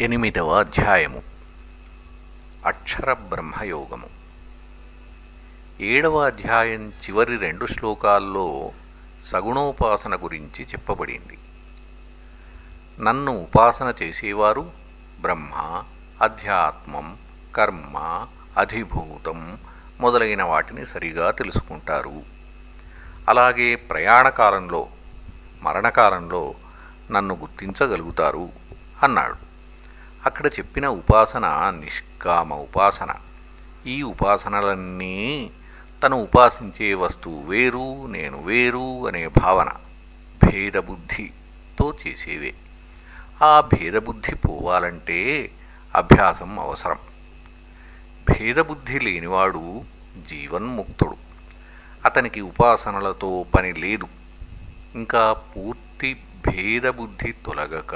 ఎనిమిదవ అధ్యాయము. అక్షర బ్రహ్మయోగము. ఏడవ అధ్యాయం చివరి రెండు శ్లోకాల్లో సగుణోపాసన గురించి చెప్పబడింది. నన్ను ఉపాసన చేసేవారు బ్రహ్మ అధ్యాత్మం కర్మ అధిభూతం మొదలైన వాటిని సరిగా తెలుసుకుంటారు. అలాగే ప్రయాణకాలంలో మరణకాలంలో నన్ను గుర్తించగలుగుతారు అన్నాడు. అక్కడ చెప్పిన ఉపాసన నిష్కామ ఉపాసన. ఈ ఉపాసనలన్నీ తను ఉపాసించే వస్తువు వేరు నేను వేరు అనే భావన భేదబుద్ధితో చేసేవే. ఆ భేదబుద్ధి పోవాలంటే అభ్యాసం అవసరం. భేదబుద్ధి లేనివాడు జీవన్ముక్తుడు. అతనికి ఉపాసనలతో పని లేదు. ఇంకా పూర్తి భేదబుద్ధి తొలగక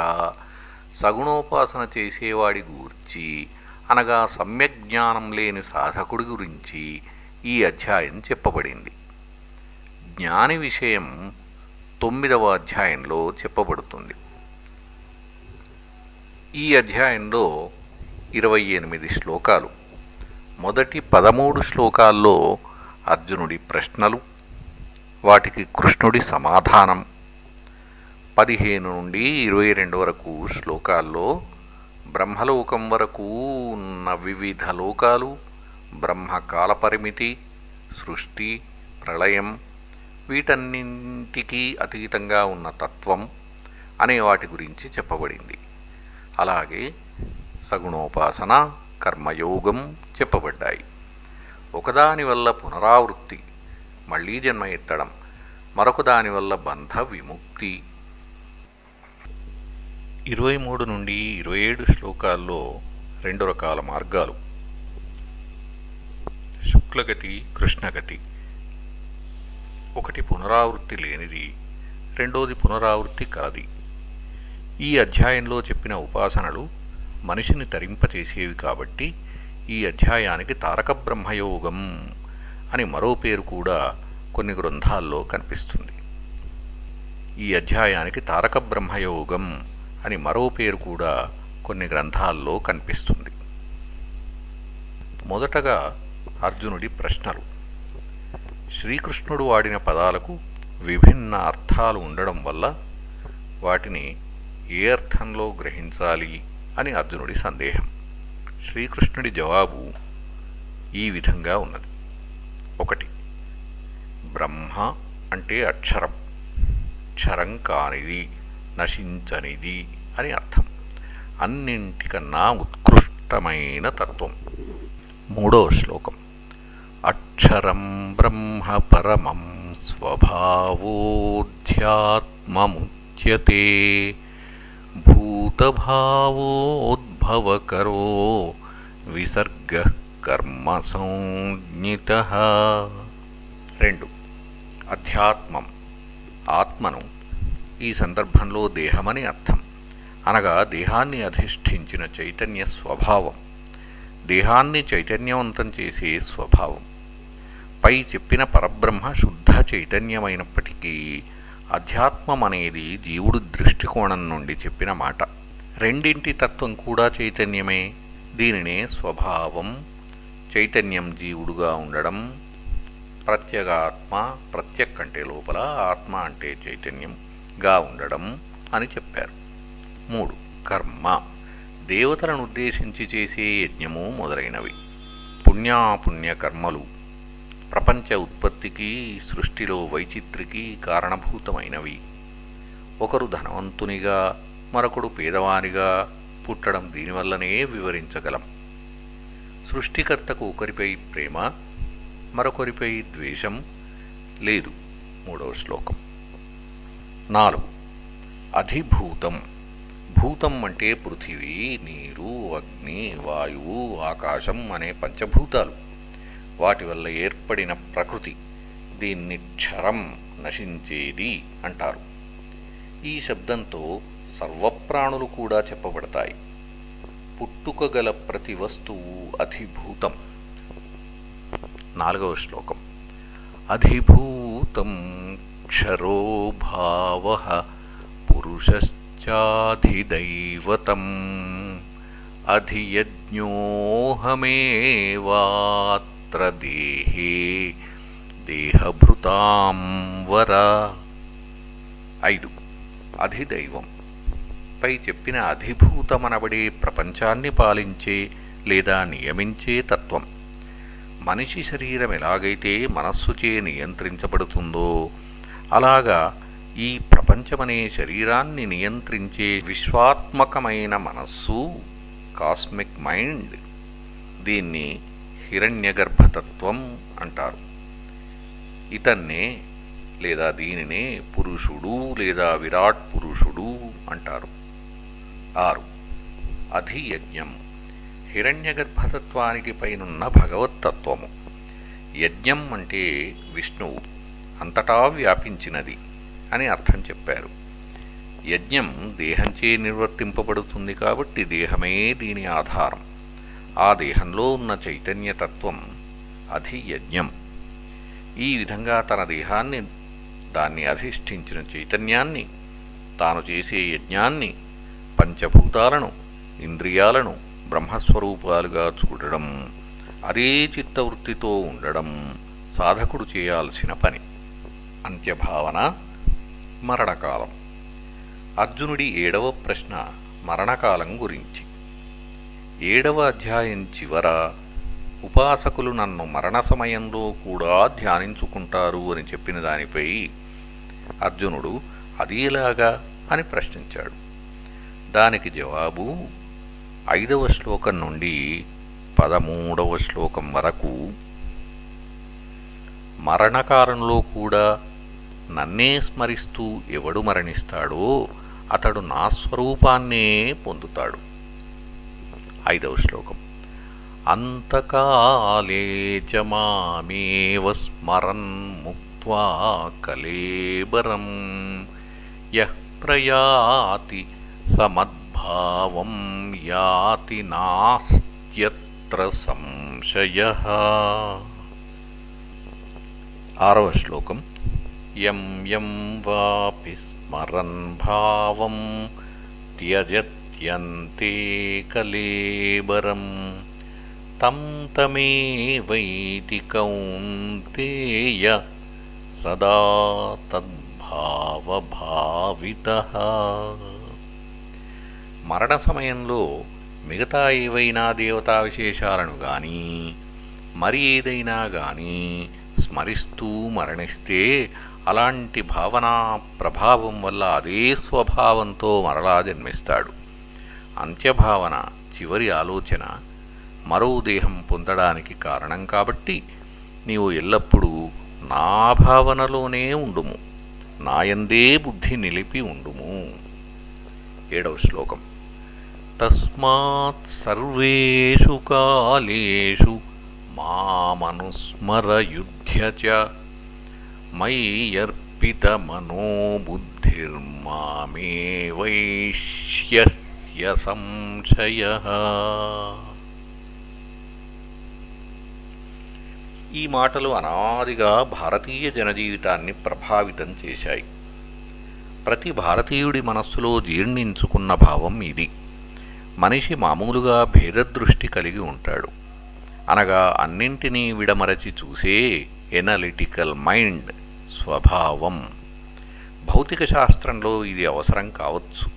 సగుణోపాసన చేసేవాడి గూర్చి అనగా సమ్యక్ జ్ఞానం లేని సాధకుడి గురించి ఈ అధ్యాయం చెప్పబడింది. జ్ఞాని విషయం తొమ్మిదవ అధ్యాయంలో చెప్పబడుతుంది. ఈ అధ్యాయంలో ఇరవై ఎనిమిది శ్లోకాలు. మొదటి పదమూడు శ్లోకాల్లో అర్జునుడి ప్రశ్నలు వాటికి కృష్ణుడి సమాధానం పదిహేను నుండి ఇరవై రెండు వరకు శ్లోకాల్లో బ్రహ్మలోకం వరకు ఉన్న వివిధ లోకాలు బ్రహ్మకాల పరిమితి సృష్టి ప్రళయం వీటన్నింటికీ అతీతంగా ఉన్న తత్వం అనే వాటి గురించి చెప్పబడింది. అలాగే సగుణోపాసన కర్మయోగం చెప్పబడ్డాయి. ఒకదాని వల్ల పునరావృత్తి మళ్ళీ జన్మ ఎత్తడం మరొక దానివల్ల బంధ విముక్తి ఇరవై మూడు నుండి ఇరవై ఏడు శ్లోకాల్లో రెండు రకాల మార్గాలు. శుక్లగతి కృష్ణగతి. ఒకటి పునరావృత్తి లేనిది రెండోది పునరావృత్తి కలది. ఈ అధ్యాయంలో చెప్పిన ఉపాసనలు మనిషిని తరింపచేసేవి కాబట్టి ఈ అధ్యాయానికి తారక బ్రహ్మయోగం అని మరో పేరు కూడా కొన్ని గ్రంథాల్లో కనిపిస్తుంది. ఈ అధ్యాయానికి తారక బ్రహ్మయోగం అని మరో పేరు కూడా కొన్ని గ్రంథాల్లో కనిపిస్తుంది. మొదటగా అర్జునుడి ప్రశ్నలు. శ్రీకృష్ణుడు వాడిన పదాలకు విభిన్న అర్థాలు ఉండడం వల్ల వాటిని ఏ అర్థంలో గ్రహించాలి అని అర్జునుడి సందేహం. శ్రీకృష్ణుడి జవాబు ఈ విధంగా ఉన్నది. ఒకటి బ్రహ్మ అంటే అక్షరం. క్షరం కానిది. నశించనిది అని అర్థం. అన్నింటికన్నా ఉత్కృష్టమైన తత్వం. మూడో శ్లోకం. అక్షరం బ్రహ్మ పరమం స్వభావోధ్యాత్మముచ్యతే. భూతభావోద్భవకరో విసర్గ కర్మ సంజ్ఞిత. రెండు. అధ్యాత్మం. ఆత్మను ఈ సందర్భంలో దేహమని అర్థం. అనగా దేహాన్ని అధిష్ఠించిన చైతన్య స్వభావం. దేహాన్ని చైతన్యవంతం చేసే స్వభావం. పై చెప్పిన పరబ్రహ్మ శుద్ధ చైతన్యమైనప్పటికీ అధ్యాత్మం అనేది జీవుడు దృష్టికోణం నుండి చెప్పిన మాట. రెండింటి తత్వం కూడా చైతన్యమే. దీనినే స్వభావం చైతన్యం జీవుడుగా ఉండడం ప్రత్యేగాత్మ ప్రత్యక్ అంటే లోపల ఆత్మ అంటే చైతన్యం. గా ఉండడం అని చెప్పారు. మూడు కర్మ. దేవతలను ఉద్దేశించి చేసే యజ్ఞము మొదలైనవి. పుణ్యాపుణ్య కర్మలు. ప్రపంచ ఉత్పత్తికి సృష్టిలో వైచిత్రికి కారణభూతమైనవి. ఒకరు ధనవంతునిగా మరొకడు పేదవానిగా పుట్టడం దీనివల్లనే వివరించగలం. సృష్టికర్తకు ఒకరిపై ప్రేమ మరొకరిపై ద్వేషం లేదు. మూడవ శ్లోకం. నాలుగు. అధిభూతం. భూతం అంటే పృథివీ నీరు అగ్ని వాయువు ఆకాశం అనే పంచభూతాలు. వాటి వల్ల ఏర్పడిన ప్రకృతి దీన్ని క్షరం నశించేది అంటారు. ఈ శబ్దంతో సర్వప్రాణులు కూడా చెప్పబడతాయి. పుట్టుకగల ప్రతి వస్తువు అధిభూతం. నాలుగవ శ్లోకం. అధిభూతం క్షరో భావ పురుషశ్చాధిదైవతం అధియజ్ఞోహమేవాత్ర దేహే దేహభృతాం వర ఐదు అధిదైవం పై చెప్పిన అధిభూతమనబడే ప్రపంచాన్ని పాలించే లేదా నియమించే తత్వం। మనిషి శరీరం ఎలాగైతే మనస్సుచే నియంత్రించబడుతుందో అలాగా ఈ ప్రపంచమనే శరీరాన్ని నియంత్రించే విశ్వాత్మకమైన మనస్సు కాస్మిక్ మైండ్ దీన్ని హిరణ్యగర్భతత్వం అంటారు. ఇతన్నే లేదా దీనినే పురుషుడు లేదా విరాట్ పురుషుడు అంటారు. ఆరు. అధియజ్ఞం. హిరణ్యగర్భతత్వానికి పైనున్న భగవత్తత్వము యజ్ఞం అంటే విష్ణువు. అంతటా వ్యాపించినది అని అర్థం చెప్పారు. యజ్ఞం దేహంచే నిర్వర్తింపబడుతుంది కాబట్టి దేహమే దీని ఆధారం. ఆ దేహంలో ఉన్న చైతన్యతత్వం అధి యజ్ఞం ఈ విధంగా తన దేహాన్ని దాన్ని అధిష్ఠించిన చైతన్యాన్ని తాను చేసే యజ్ఞాన్ని పంచభూతాలను ఇంద్రియాలను బ్రహ్మస్వరూపాలుగా చూడడం అదే చిత్తవృత్తితో ఉండడం సాధకుడు చేయాల్సిన పని. అంత్యభావన మరణకాలం. అర్జునుడి ఏడవ ప్రశ్న మరణకాలం గురించి. ఏడవ అధ్యాయం చివర ఉపాసకులు నన్ను మరణ సమయంలో కూడా ధ్యానించుకుంటారు అని చెప్పిన దానిపై అర్జునుడు అదీలాగా అని ప్రశ్నించాడు. దానికి జవాబు ఐదవ శ్లోకం నుండి పదమూడవ శ్లోకం వరకు మరణకాలంలో కూడా నన్నే స్మరిస్తూ ఎవడు మరణిస్తాడో అతడు నా స్వరూపాన్నే పొందుతాడు. ఐదవ శ్లోకం. అంతకాలే చ మామేవ స్మరన్ ముక్త్వా కలేబరం యః ప్రయాతి సమద్భావం యాతి నాస్త్యత్ర సంశయ. ఆరవ శ్లోకం. యం యం వాపి స్మరన్ భావం త్యజత్యంతే కలేబరం తం తమేవైతి కౌంతేయ సదా తద్భావభావిత మరణ సమయంలో మిగతా ఏవైనా దేవతా విశేషాలను గాని మరి ఏదైనా గాని స్మరిస్తూ మరణిస్తే అలాంటి భావనా ప్రభావం వల్ల అదే స్వభావంతో మరలా జన్మిస్తాడు. అంత్యభావన చివరి ఆలోచన మరో దేహం పొందడానికి కారణం కాబట్టి నీవు ఎల్లప్పుడూ నా భావనలోనే ఉండుము. నాయందే బుద్ధి నిలిపి ఉండుము. ఏడవ శ్లోకం. తస్మాత్ సర్వేషు కాలేషు మామనుస్మరయుధ్య చ మయ్యర్పితమనోబుద్ధిర్మామే వైష్యస్య సంశయ ఈ మాటలు అనాదిగా భారతీయ జనజీవితాన్ని ప్రభావితం చేశాయి. ప్రతి భారతీయుడి మనస్సులో జీర్ణించుకున్న భావం ఇది. మనిషి మామూలుగా భేదదృష్టి కలిగి ఉంటాడు. అనగా అన్నింటినీ విడమరచి చూసే ఎనలిటికల్ మైండ్ స్వభావం. భౌతిక శాస్త్రంలో ఇది అవసరం కావచ్చు.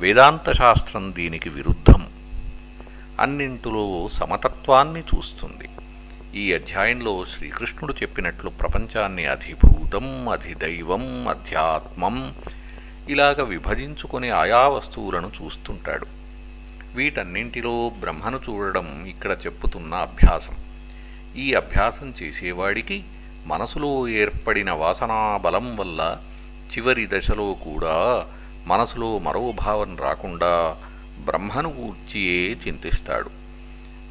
వేదాంత శాస్త్రం దీనికి విరుద్ధం. అన్నింటిలో సమతత్వాన్ని చూస్తుంది. ఈ అధ్యాయంలో శ్రీకృష్ణుడు చెప్పినట్లు ప్రపంచాన్ని అధిభూతం అధిదైవం అధ్యాత్మం ఇలాగ విభజించుకుని ఆయా వస్తువులను చూస్తుంటాడు. వీటన్నింటిలో బ్రహ్మను చూడడం ఇక్కడ చెప్పుతున్న అభ్యాసం. ఈ అభ్యాసం చేసేవాడికి మనసులో ఏర్పడిన వాసనా బలం వల్ల చివరి దశలో కూడా మనసులో మరో భావం రాకుండా బ్రహ్మను గూర్చియే చింతిస్తాడు.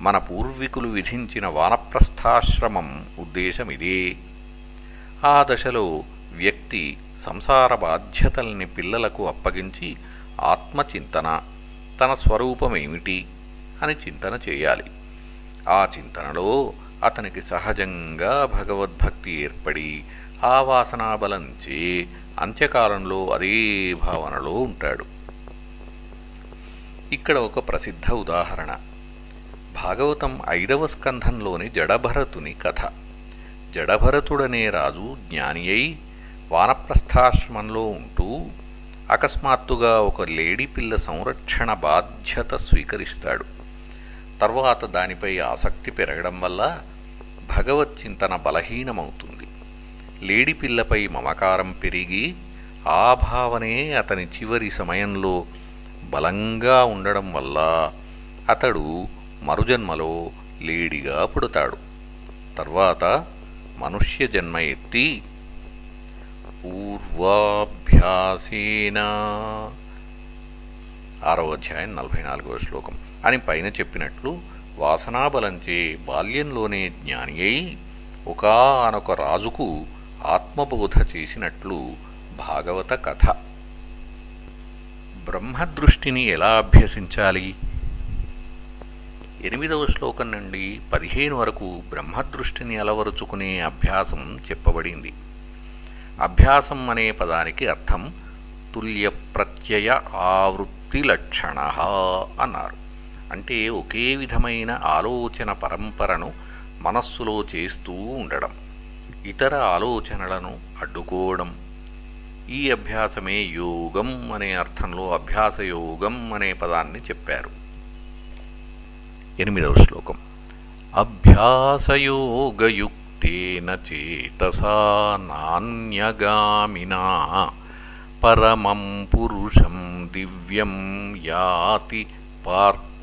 మన పూర్వీకులు విధించిన వానప్రస్థాశ్రమం ఉద్దేశమిదే. ఆ దశలో వ్యక్తి సంసార బాధ్యతల్ని పిల్లలకు అప్పగించి ఆత్మచింతన తన స్వరూపమేమిటి అని చింతన చేయాలి. ఆ చింతనలో అతనికి సహజంగా భగవద్భక్తి ఏర్పడి ఆ వాసనాబలంచే అంత్యకాలంలో అదే భావనలో ఉంటాడు. ఇక్కడ ఒక ప్రసిద్ధ ఉదాహరణ. భాగవతం ఐదవ స్కంధంలోని జడభరతుని కథ. జడభరతుడనే రాజు జ్ఞాని అయి వానప్రస్థాశ్రమంలో ఉంటూ అకస్మాత్తుగా ఒక లేడీ పిల్ల సంరక్షణ బాధ్యత స్వీకరిస్తాడు. తర్వాత దానిపై ఆసక్తి పెరగడం వల్ల భగవత్ చింతన బలహీనమవుతుంది. లేడిపిల్లపై మమకారం పెరిగి ఆ భావనే అతని చివరి సమయంలో బలంగా ఉండడం వల్ల అతడు మరుజన్మలో లేడిగా పుడతాడు. తర్వాత మనుష్య జన్మ ఎత్తి పూర్వాభ్యాసేనా. ఆరో అధ్యాయం నలభై నాలుగవ శ్లోకం. అని పైన చెప్పినట్లు వాసనాబలంచే బాల్యంలోనే జ్ఞాని అయి ఒకనొక రాజుకు ఆత్మబోధ చేసినట్లు భాగవత కథ. బ్రహ్మదృష్టిని ఎలా అభ్యసించాలి? ఎనిమిదవ శ్లోకం నుండి పదిహేను వరకు బ్రహ్మదృష్టిని అలవరుచుకునే అభ్యాసం చెప్పబడింది. అభ్యాసం అనే పదానికి అర్థం తుల్య ప్రత్యయ ఆవృత్తి లక్షణ అన్నారు. అంటే ఒకే విధమైన ఆలోచన పరంపరను మనస్సులో చేస్తూ ఉండడం ఇతర ఆలోచనలను అడ్డుకోవడం ఈ అభ్యాసమే యోగం అనే అర్థంలో అభ్యాస యోగం అనే పదాన్ని చెప్పారు. ఎనిమిదవ శ్లోకం. అభ్యాసయోగయుక్తేన చేతసా నాణ్యగామినా పరమం పురుషం దివ్యం యాతి పార్థ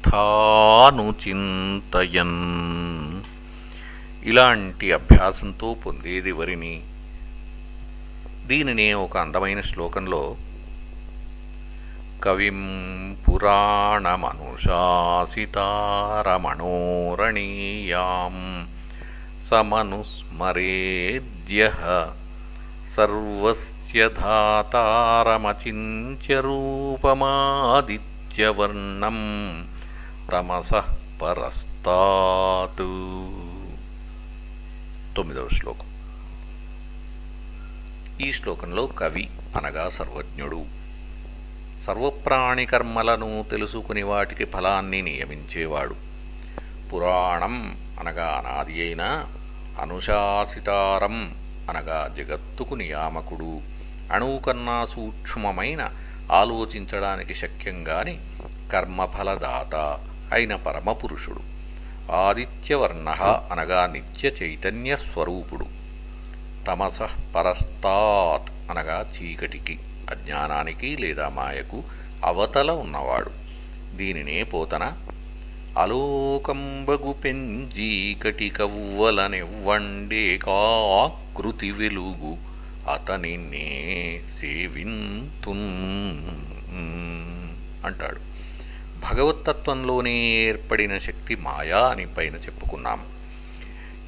చింతయన్ ఇలాంటి అభ్యాసంతో పొందేది వరిని? దీనినే ఒక అందమైన శ్లోకంలో కవిం పురాణమనుశాసితారమణోరణీయాం సమనుస్మరేద్య సర్వస్య ధాతారమచింత్యరూపమాదిత్యవర్ణం. తమస పరస్తాతు. తొమ్మిదవ శ్లోకం. ఈ శ్లోకంలో కవి అనగా సర్వజ్ఞుడు. సర్వప్రాణి కర్మలను తెలుసుకుని వాటికి ఫలాన్ని నియమించేవాడు. పురాణం అనగా అనాది అయిన అనుశాసితారం అనగా జగత్తుకు నియామకుడు. అణువు కన్నా సూక్ష్మమైన ఆలోచించడానికి శక్యంగాని కర్మఫలదాత. అయిన పరమపురుషుడు. ఆదిత్యవర్ణ అనగా నిత్య చైతన్య స్వరూపుడు. తమస పరస్తాత్ అనగా చీకటికి అజ్ఞానానికి లేదా మాయకు అవతల ఉన్నవాడు. దీనినే పోతన అలోకంబగు పెంజీకటి కవ్వలనివ్వండే కాకృతి వెలుగు అతనినే సేవింతున్ అంటాడు. భగవత్తత్వంలోనే ఏర్పడిన శక్తి మాయా అని పైన చెప్పుకున్నాం.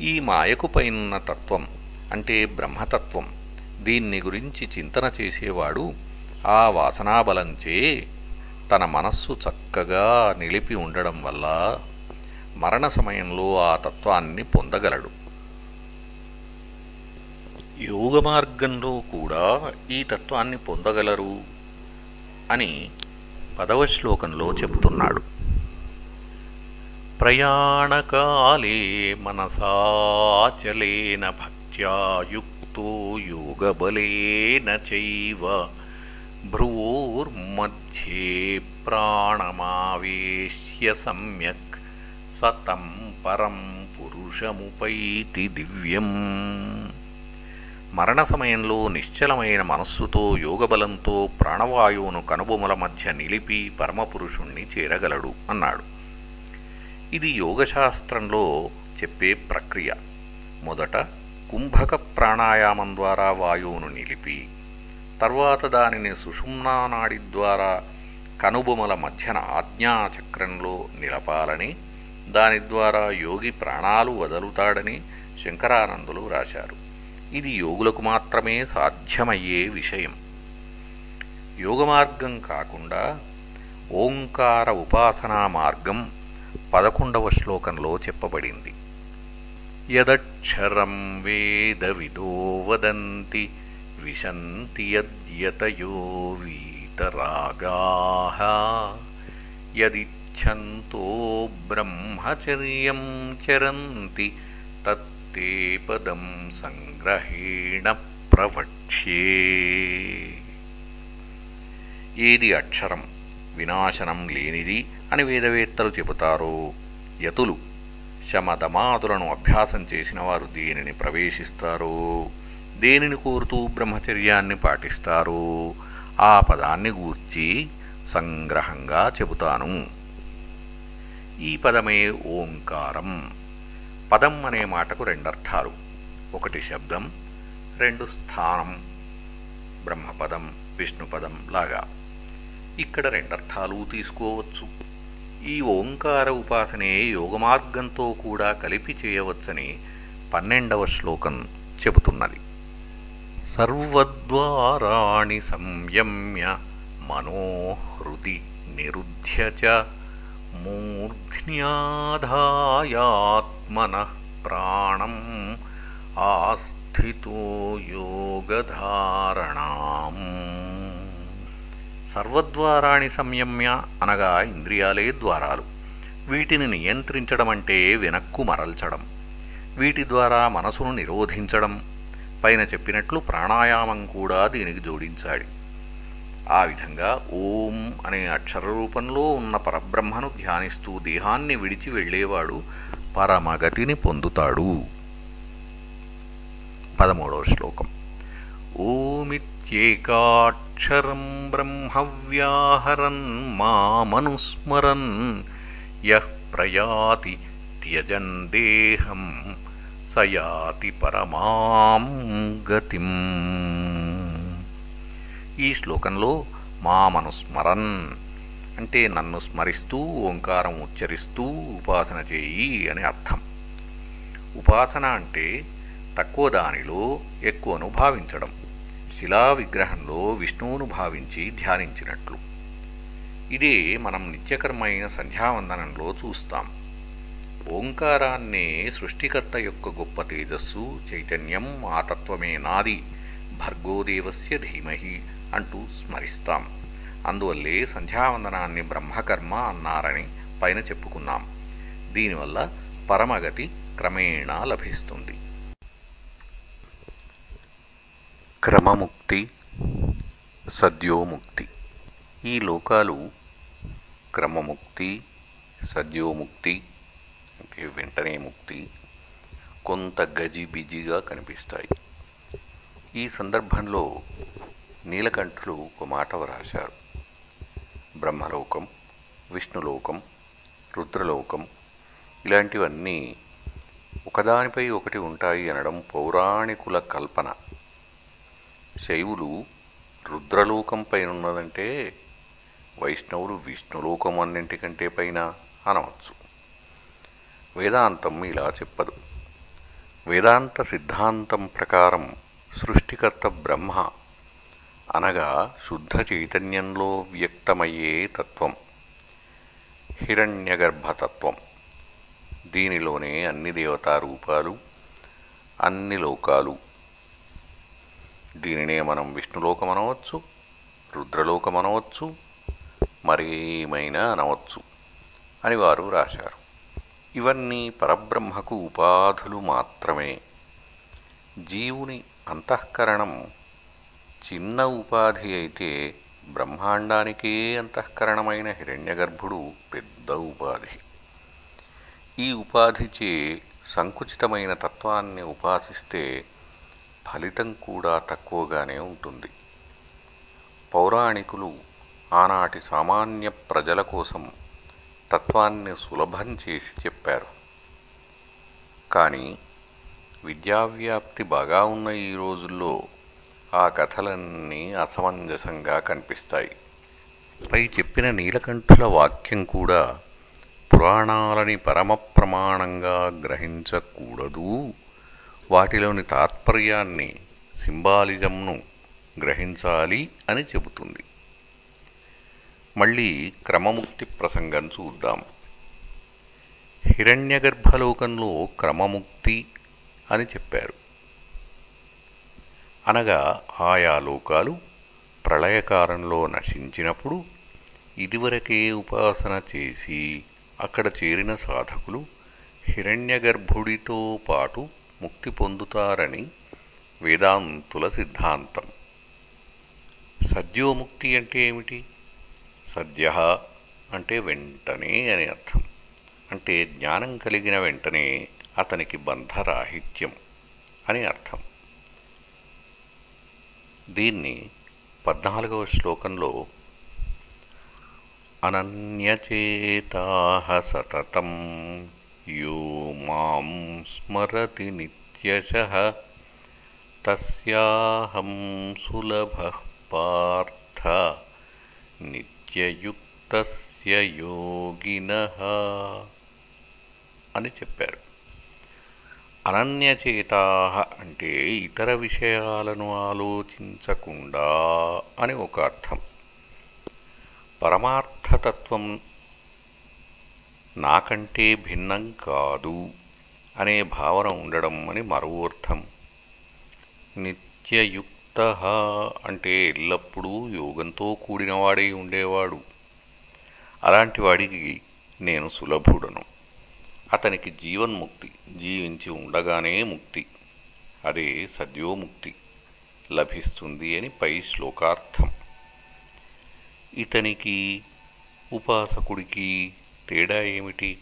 ఈ మాయకు పైన తత్వం అంటే బ్రహ్మతత్వం. దీన్ని గురించి చింతన చేసేవాడు ఆ వాసనాబలంచే తన మనస్సు చక్కగా నిలిపి ఉండడం వల్ల మరణ సమయంలో ఆ తత్వాన్ని పొందగలడు. యోగ మార్గంలో కూడా ఈ తత్వాన్ని పొందగలరు అని పదవ శ్లోకంలో చెబుతున్నాడు. ప్రయాణకాలే మనసాచలేన భక్త్యాయుక్తో యోగబలేన చైవ. భ్రువోర్మధ్యే ప్రాణమావేశ్య సమ్యక్ సతం పరం పురుషముపైతి దివ్యం. మరణ సమయంలో నిశ్చలమైన మనస్సుతో యోగబలంతో ప్రాణవాయువును కనుబొమల మధ్య నిలిపి పరమపురుషుణ్ణి చేరగలడు అన్నాడు. ఇది యోగశాస్త్రంలో చెప్పే ప్రక్రియ. మొదట కుంభక ప్రాణాయామం ద్వారా వాయువును నిలిపి తర్వాత దానిని సుషుమ్నానాడి ద్వారా కనుబొమల మధ్యన ఆజ్ఞాచక్రంలో నిలపాలని దాని ద్వారా యోగి ప్రాణాలు వదలుతాడని శంకరానందులు రాశారు. ఇది యోగులకు మాత్రమే సాధ్యమయ్యే విషయం. యోగమార్గం కాకుండా ఓంకార ఉపాసనా మార్గం పదకొండవ శ్లోకంలో చెప్పబడింది. యదక్షరం వేద విదో వదంతి విశంతి యద్యతయో వీతరాగా యదిచ్ఛంతో బ్రహ్మచర్యం చరంతి తత్ పదం సంగ్రహేణ ప్రవక్ష్యే. ఏది అక్షరం? వినాశనం లేనిది అని వేదవేత్తలు చెబుతారో. యతులు శమదమాదులను అభ్యాసం చేసిన వారు దేనిని ప్రవేశిస్తారో? దేనిని కోరుతూ బ్రహ్మచర్యాన్ని పాటిస్తారు? ఆ పదాన్ని గూర్చి సంగ్రహంగా చెబుతాను. ఈ పదమే ఓంకారం. పదం అనే మాటకు రెండర్థాలు. ఒకటి శబ్దం రెండు స్థానం. బ్రహ్మపదం విష్ణుపదం లాగా. ఇక్కడ రెండర్థాలు తీసుకోవచ్చు. ఈ ఓంకార ఉపాసనే యోగమార్గంతో కూడా కలిపి చేయవచ్చని పన్నెండవ శ్లోకం చెబుతున్నది. సర్వద్వారాణి సంయమ్య మనోహృది నిరుధ్య చ మూర్ధ్న్యాధాయాత్మన ప్రాణం ఆస్థితో యోగధారణాం సర్వద్వారాణి సంయమ్య అనగా ఇంద్రియాలే ద్వారాలు. వీటిని నియంత్రించడం అంటే వెనక్కు మరల్చడం. వీటి ద్వారా మనసును నిరోధించడం. పైన చెప్పినట్లు ప్రాణాయామం కూడా దీనికి జోడించాడు ఆ విధంగా ఓం అనే అక్షర రూపంలో ఉన్న పరబ్రహ్మను ధ్యానిస్తూ దేహాన్ని విడిచి వెళ్ళేవాడు పరమగతిని పొందుతాడు. పదమూడవ శ్లోకం. ఓమిత్యేకాక్షరం బ్రహ్మవ్యాహరన్ మామనుస్మరన్ యః ప్రయాతి త్యజన్ దేహం సయాతి పరమాం గతిం. ఈ శ్లోకంలో మామనుస్మరన్ అంటే నన్ను స్మరిస్తూ ఓంకారం ఉచ్చరిస్తూ ఉపాసన చేయి అని అర్థం. ఉపాసన అంటే తక్కువ దానిలో ఎక్కువను భావించడం. శిలా విగ్రహంలో విష్ణువును భావించి ధ్యానించినట్లు. ఇదే మనం నిత్యకర్మైన సంధ్యావందనంలో చూస్తాం. ఓంకారాన్నే సృష్టికర్త యొక్క గొప్ప తేజస్సు చైతన్యం ఆ తత్వమే నాది భర్గోదేవస్య ధీమహి అంటూ స్మరిస్తాం. అందువల్లే సంధ్యావందనాన్ని బ్రహ్మకర్మ అన్నారని పైన చెప్పుకున్నాం. దీనివల్ల పరమగతి క్రమేణా లభిస్తుంది. క్రమముక్తి సద్యోముక్తి. ఈ లోకాలు క్రమముక్తి సద్యోముక్తి అంటే వెంటనే ముక్తి కొంత గజిబిజిగా కనిపిస్తాయి. ఈ సందర్భంలో నీలకంఠులు ఒక మాట వ్రాశారు. బ్రహ్మలోకం విష్ణులోకం రుద్రలోకం ఇలాంటివన్నీ ఒకదానిపై ఒకటి ఉంటాయి అనడం పౌరాణికుల కల్పన. శైవులు రుద్రలోకం పైన ఉన్నదంటే వైష్ణవులు విష్ణులోకం అన్నింటికంటే పైన అనవచ్చు. వేదాంతం ఇలా చెప్పదు. వేదాంత సిద్ధాంతం ప్రకారం సృష్టికర్త బ్రహ్మ అనగా శుద్ధ చైతన్యంలో వ్యక్తమయ్యే తత్వం హిరణ్యగర్భతత్వం. దీనిలోనే అన్ని దేవతా రూపాలు అన్ని లోకాలు. దీనినే మనం విష్ణులోకమనవచ్చు రుద్రలోకమనవచ్చు మరేమైనా అనవచ్చు అని వారు రాశారు. ఇవన్నీ పరబ్రహ్మకు ఉపాధులు మాత్రమే. జీవుని అంతఃకరణం చిన్న ఉపాధి అయితే బ్రహ్మాండానికే అంతఃకరణమైన హిరణ్యగర్భుడు పెద్ద ఉపాధి. ఈ ఉపాధిచే సంకుచితమైన తత్వాన్ని ఉపాసిస్తే ఫలితం కూడా తక్కువగానే ఉంటుంది. పౌరాణికులు ఆనాటి సామాన్య ప్రజల కోసం తత్వాన్ని సులభం చేసి చెప్పారు. కానీ విద్యావ్యాప్తి బాగా ఉన్న ఈ రోజుల్లో ఆ కథలన్నీ అసమంజసంగా కనిపిస్తాయి. పై చెప్పిన నీలకంఠుల వాక్యం కూడా పురాణాలని పరమ ప్రమాణంగా గ్రహించకూడదు. వాటిలోని తాత్పర్యాన్ని సింబాలిజంను గ్రహించాలి అని చెబుతుంది. మళ్ళీ క్రమముక్తి ప్రసంగం చూద్దాం. హిరణ్యగర్భలోకంలో క్రమముక్తి అని చెప్పారు. అనగా ఆయా లోకాలు ప్రళయకారంలో నశించినప్పుడు ఇదివరకే ఉపాసన చేసి అక్కడ చేరిన సాధకులు హిరణ్యగర్భుడితో పాటు ముక్తి పొందుతారని వేదాంతుల సిద్ధాంతం. సద్యోముక్తి అంటే ఏమిటి? సద్య అంటే వెంటనే అని అర్థం. అంటే జ్ఞానం కలిగిన వెంటనే అతనికి బంధరాహిత్యం అని అర్థం. దీన్ని పద్నాలుగవ శ్లోకంలో అనన్యచేతా సతతం యో మాం స్మరతి నిత్యశ తస్యాహం సులభ పార్థ నిత్యయుక్త యోగిన అని చెప్పారు. అనన్యచేతా అంటే ఇతర విషయాలను ఆలోచించకుండా అని ఒక అర్థం. పరమార్థతత్వం నాకంటే భిన్నం కాదు అనే భావన ఉండడం అని మరో అర్థం. నిత్యయుక్త అంటే ఎల్లప్పుడూ యోగంతో కూడినవాడై ఉండేవాడు. అలాంటి వాడికి నేను సులభుడను. అతనికి జీవన్ముక్తి జీవించి ఉండగానే ముక్తి. అదే సద్యోముక్తి లభిస్తుంది అని పై శ్లోకార్థం. ఇతనికి ఉపాసకుడికి తేడా ఏమిటి?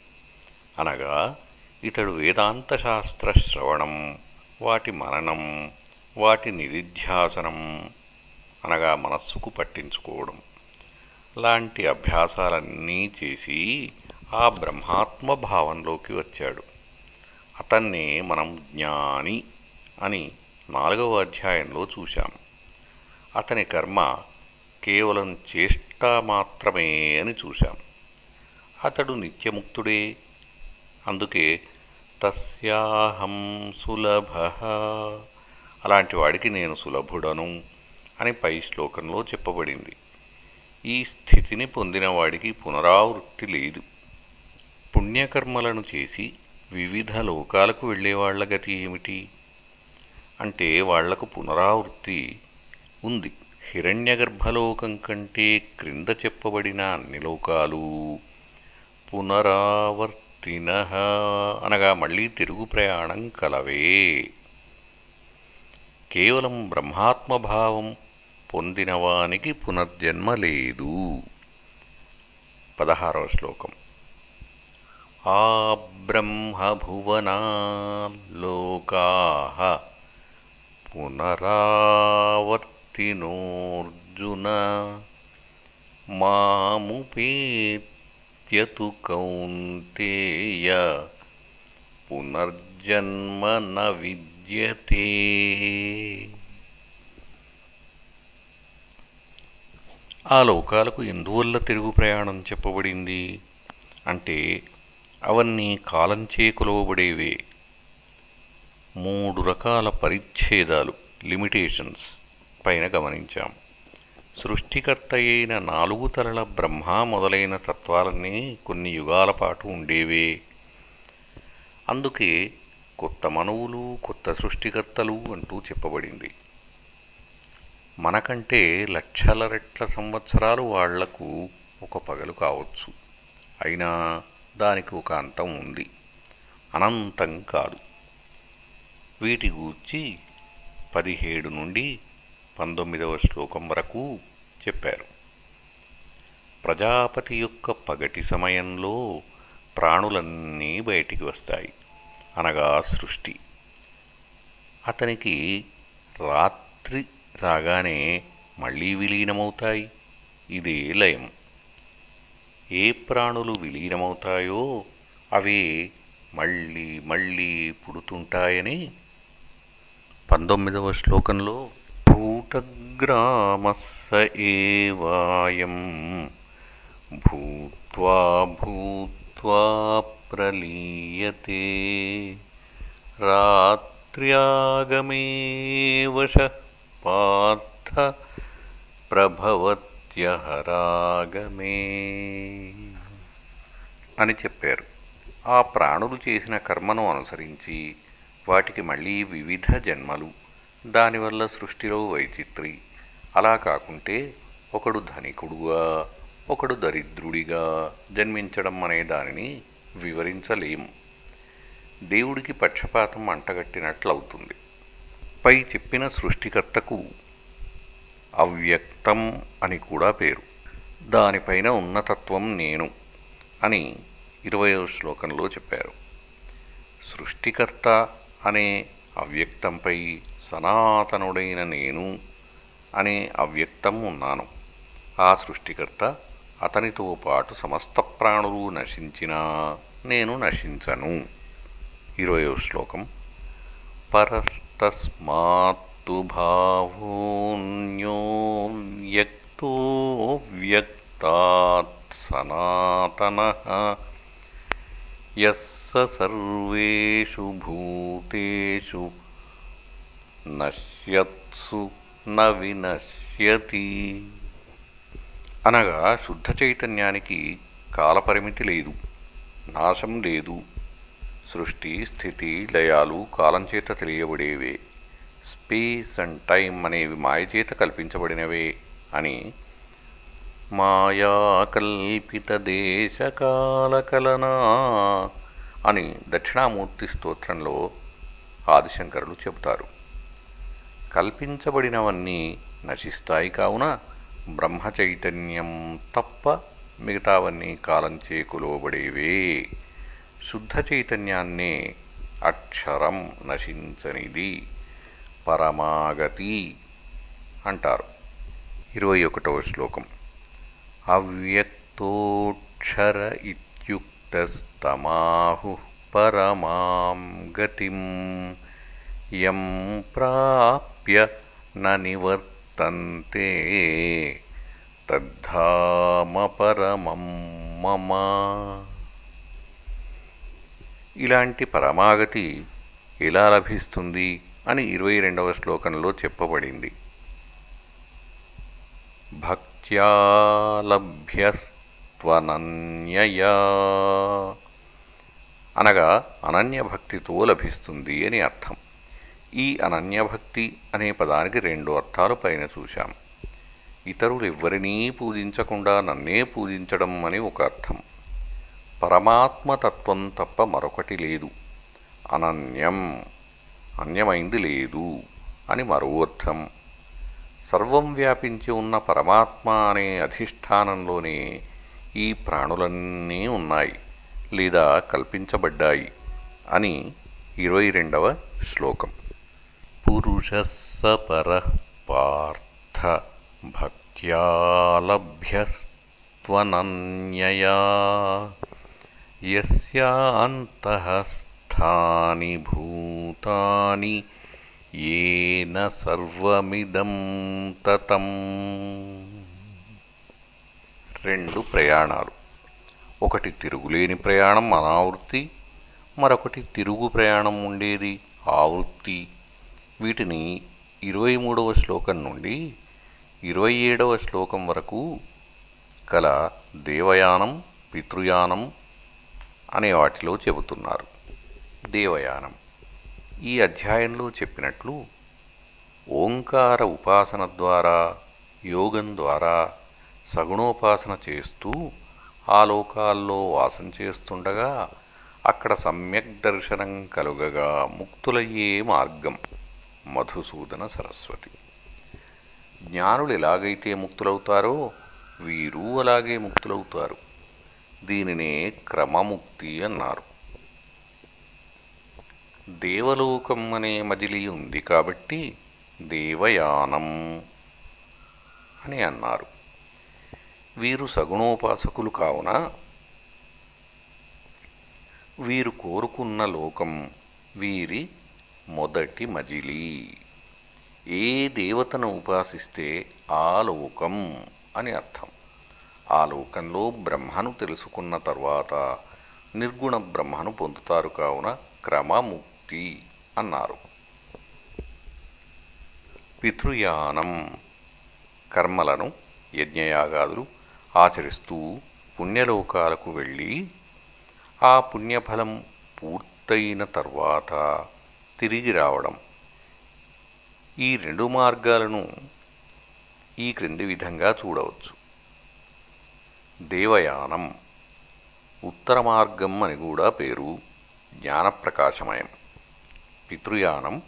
అనగా ఇతడు వేదాంత శాస్త్ర శ్రవణం వాటి మననం వాటి నిధిధ్యాసనం అనగా మనస్సుకు పట్టించుకోవడం. లాంటి అభ్యాసాలన్నీ చేసి ఆ బ్రహ్మాత్మ భావంలోకి వచ్చాడు. అతన్నే మనం జ్ఞాని అని నాలుగవ అధ్యాయంలో చూశాం. అతని కర్మ కేవలం చేష్ట మాత్రమే అని చూశాం. అతడు నిత్యముక్తుడే. అందుకే తస్యాహం సులభ. అలాంటి వాడికి నేను సులభుడను అని పై శ్లోకంలో చెప్పబడింది. ఈ స్థితిని పొందినవాడికి పునరావృత్తి లేదు. పుణ్యకర్మలను చేసి వివిధ లోకాలకు వెళ్ళేవాళ్ళ గతి ఏమిటి? అంటే వాళ్ళకు పునరావృత్తి ఉంది. హిరణ్యగర్భలోకం కంటే క్రింద చెప్పబడిన అన్ని లోకాలు పునరావర్తిన అనగా మళ్ళీ తిరుగు ప్రయాణం కలవే. కేవలం బ్రహ్మాత్మభావం పొందినవానికి పునర్జన్మ లేదు. పదహారవ శ్లోకం. ఆ బ్రహ్మభువనా లోకా పునరావర్తినోర్జున మాముపేత్యతు కౌంతేయ పునర్జన్మ న విద్యతే ఆ లోకాలకు ఎందువల్ల తిరుగు ప్రయాణం చెప్పబడింది? అంటే అవన్నీ కాలంచే కొలవబడేవే. మూడు రకాల పరిచ్ఛేదాలు లిమిటేషన్స్ పైన గమనించాం. సృష్టికర్త అయిన నాలుగు తలల బ్రహ్మ మొదలైన తత్వాలన్నీ కొన్ని యుగాల పాటు ఉండేవే. అందుకే కొత్త మనవులు కొత్త సృష్టికర్తలు అంటూ చెప్పబడింది. మనకంటే లక్షల రెట్ల సంవత్సరాలు వాళ్ళకు ఒక పగలు కావచ్చు. అయినా దానికి ఒక అంతం ఉంది. అనంతం కాదు. వీటి గూర్చి పదిహేడు నుండి పంతొమ్మిదవ శ్లోకం వరకు చెప్పారు. ప్రజాపతి యొక్క పగటి సమయంలో ప్రాణులన్నీ బయటికి వస్తాయి. అనగా సృష్టి. అతనికి రాత్రి రాగానే మళ్ళీ విలీనమవుతాయి. ఇదే లయం ఏ ప్రాణులు విలీనమవుతాయో అవే మళ్ళీ మళ్ళీ పుడుతుంటాయని పంతొమ్మిదవ శ్లోకంలో భూతగ్రామస్స ఏవాయం భూత్వా భూత్వా ప్రలీయతే రాత్ర్యాగమేవశ పార్థ ప్రభవత్ నిత్యహరాగమే అని చెప్పారు. ఆ ప్రాణులు చేసిన కర్మను అనుసరించి వాటికి మళ్ళీ వివిధ జన్మలు. దానివల్ల సృష్టిలో వైచిత్రి. అలా కాకుంటే ఒకడు ధనికుడుగా ఒకడు దరిద్రుడిగా జన్మించడం అనే దానిని వివరించలేము దేవుడికి పక్షపాతం అంటగట్టినట్లవుతుంది. పై చెప్పిన సృష్టికర్తకు అవ్యక్తం అని కూడా పేరు. దానిపైన ఉన్నతత్వం నేను అని ఇరవయో శ్లోకంలో చెప్పారు. సృష్టికర్త అనే అవ్యక్తంపై సనాతనుడైన నేను అనే అవ్యక్తం ఉన్నాను. ఆ సృష్టికర్త అతనితో పాటు సమస్త ప్రాణులు నశించినా నేను నశించను. ఇరవయో శ్లోకం. పరస్తస్మాత్ భావోన్యో వ్యక్తో వ్యక్తాత్ సనాతన యస్స సర్వేషు భూతేషు నశ్యత్సు న వినశ్యతి అనగా శుద్ధ చైతన్యానికి కాలపరిమితి లేదు నాశం లేదు సృష్టి స్థితి లయాలు కాలంచేత తెలియబడేవే. స్పేస్ అండ్ టైం అనేవి మాయచేత కల్పించబడినవే అని మాయాకల్పిత దేశకాలకలనా అని దక్షిణామూర్తి స్తోత్రంలో ఆదిశంకరులు చెబుతారు. కల్పించబడినవన్నీ నశిస్తాయి కావున బ్రహ్మ చైతన్యం తప్ప మిగతావన్నీ కాలంచే కొలువబడేవే శుద్ధ చైతన్యాన్నే అక్షరం నశించనిది. పరమాగతి అంటారు. ఇరవై ఒకటవ శ్లోకం. అవ్యక్తోక్షర ఇత్యుక్తస్తమాహు పరమాం గతిం యం ప్రాప్య న నివర్తంతే తద్ధామ పరమం మమ. ఇలాంటి పరమాగతి ఎలా లభిస్తుంది? అని ఇరవై రెండవ శ్లోకంలో చెప్పబడింది. భక్త్యాలభ్యస్త్వనన్యయా అనగా అనన్యభక్తితో లభిస్తుంది అని అర్థం. ఈ అనన్యభక్తి అనే పదానికి రెండు అర్థాలు పైన చూశాం. ఇతరులు ఎవరినీ పూజించకుండా నన్నే పూజించడం అని ఒక అర్థం. పరమాత్మతత్వం తప్ప మరొకటి లేదు. అనన్యం. అన్యమైంది లేదు అని మరో అర్థం. సర్వం వ్యాపించి ఉన్న పరమాత్మ అనే అధిష్టానంలోనే ఈ ప్రాణులన్నీ ఉన్నాయి లేదా కల్పించబడ్డాయి అని ఇరవై రెండవ శ్లోకం. పురుషస్స పర పార్థ భక్త్యాలభ్యస్త్వనన్యయా భూ భూతాని ఏన సర్వమిదం తతం. రెండు ప్రయాణాలు. ఒకటి తిరుగులేని ప్రయాణం అనావృత్తి. మరొకటి తిరుగు ప్రయాణం ఉండేది ఆవృత్తి. వీటిని ఇరవై మూడవ శ్లోకం నుండి ఇరవై ఏడవ శ్లోకం వరకు కల దేవయానం పితృయానం అనే వాటిలో చెబుతున్నారు. దేవయానం. ఈ అధ్యాయంలో చెప్పినట్లు ఓంకార ఉపాసన ద్వారా యోగం ద్వారా సగుణోపాసన చేస్తూ ఆ లోకాల్లో వాసం చేస్తుండగా అక్కడ సమ్యక్ దర్శనం కలుగగా ముక్తులయ్యే మార్గం మధుసూదన సరస్వతి. జ్ఞానులు ఎలాగైతే ముక్తులవుతారో వీరు అలాగే ముక్తులవుతారు. దీనినే క్రమముక్తి అన్నారు. దేవలోకం అనే మదిలి ఉంది కాబట్టి దేవయానం అని అన్నారు. వీరు సగుణోపాసకులు కావున వీరు కోరుకున్న లోకం వీరి మొదటి మజిలి. ఏ దేవతను ఉపాసిస్తే ఆ లోకం అని అర్థం. ఆ లోకంలో బ్రహ్మను తెలుసుకున్న తర్వాత నిర్గుణ బ్రహ్మను పొందుతారు కావున క్రమముక్తి అన్నారు. పితృయానం కర్మలను యజ్ఞయాగాదులు ఆచరిస్తూ పుణ్యలోకాలకు వెళ్ళి ఆ పుణ్యఫలం పూర్తయిన తర్వాత తిరిగి రావడం. ఈ రెండు మార్గాలను ఈ క్రింది విధంగా చూడవచ్చు. దేవయానం ఉత్తర మార్గం అని కూడా పేరు. జ్ఞానప్రకాశమయం. పితృయానం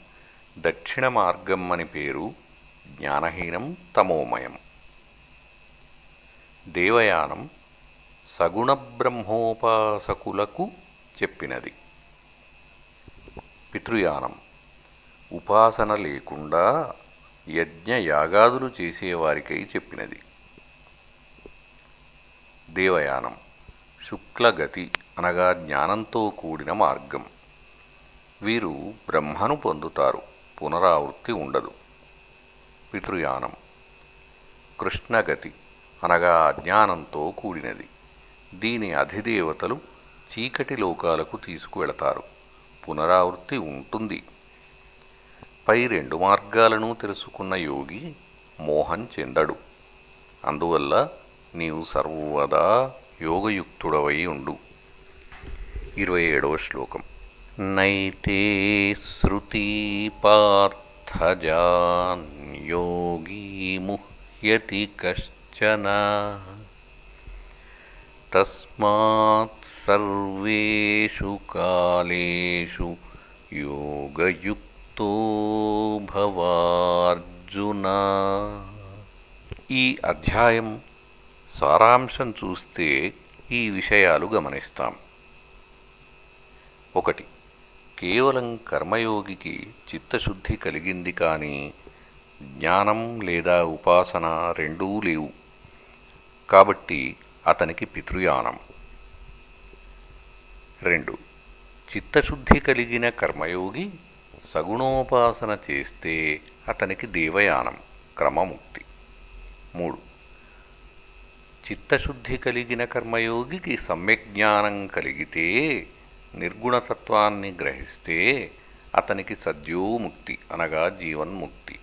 దక్షిణ మార్గం అని పేరు జ్ఞానహీనం తమోమయం. దేవయానం సగుణ బ్రహ్మోపాసకులకు చెప్పినది. పితృయానం ఉపాసన లేకుండా యజ్ఞ యాగాదులు చేసేవారికై చెప్పినది. దేవయానం శుక్లగతి అనగా జ్ఞానంతో కూడిన మార్గం. వీరు బ్రహ్మను పొందుతారు. పునరావృత్తి ఉండదు. పితృయానం. కృష్ణగతి అనగా అజ్ఞానంతో కూడినది. దీని అధిదేవతలు చీకటి లోకాలకు తీసుకువెళతారు. పునరావృత్తి ఉంటుంది. పై రెండు మార్గాలను తెలుసుకున్న యోగి మోహం చెందడు. అందువల్ల నీవు సర్వదా యోగయుక్తుడవై ఉండు. ఇరవై ఏడవ శ్లోకం. నైతే శృతి योगी मुह्यति ముహ్యతి तस्मात् తస్మాత్ कालेषु కాలేషు యోగయుక్తో భవార్జున. ఈ అధ్యాయం సారాంశం చూస్తే ఈ విషయాలు గమనిస్తాం. ఒకటి కేవలం కర్మయోగికి చిత్తశుద్ధి కలిగింది కానీ జ్ఞానం లేదా ఉపాసన రెండూ లేవు. కాబట్టి అతనికి పితృయానం. రెండు. చిత్తశుద్ధి కలిగిన కర్మయోగి సగుణోపాసన చేస్తే అతనికి దేవయానం క్రమముక్తి. మూడు. చిత్తశుద్ధి కలిగిన కర్మయోగికి సమ్యక్ జ్ఞానం కలిగితే నిర్గుణతత్వాన్ని గ్రహిస్తే అతనికి సద్యోముక్తి అనగా జీవన్ముక్తి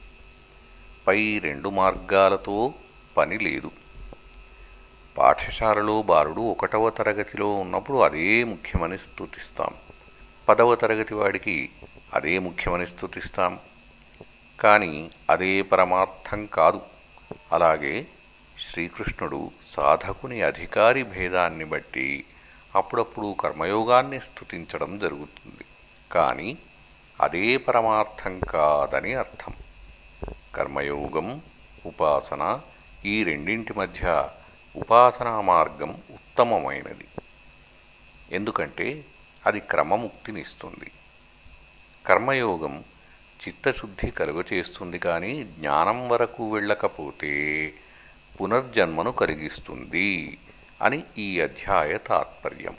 పై రెండు మార్గాలతో పని లేదు. పాఠశాలలో బాలుడు ఒకటవ తరగతిలో ఉన్నప్పుడు అదే ముఖ్యమని స్థుతిస్తాం పదవ తరగతి వాడికి అదే ముఖ్యమని స్థుతిస్తాం కానీ అదే పరమార్థం కాదు. అలాగే శ్రీకృష్ణుడు సాధకుని అధికారి భేదాన్ని బట్టి అప్పుడప్పుడు కర్మయోగాన్ని స్థుతించడం జరుగుతుంది. కానీ అదే పరమార్థం కాదని అర్థం. కర్మయోగం ఉపాసన ఈ రెండింటి మధ్య ఉపాసనా మార్గం ఉత్తమమైనది. ఎందుకంటే అది క్రమముక్తినిస్తుంది. కర్మయోగం చిత్తశుద్ధి కలుగచేస్తుంది కానీ జ్ఞానం వరకు వెళ్ళకపోతే పునర్జన్మను కలిగిస్తుంది. అని ఈ అధ్యాయ తాత్పర్యం.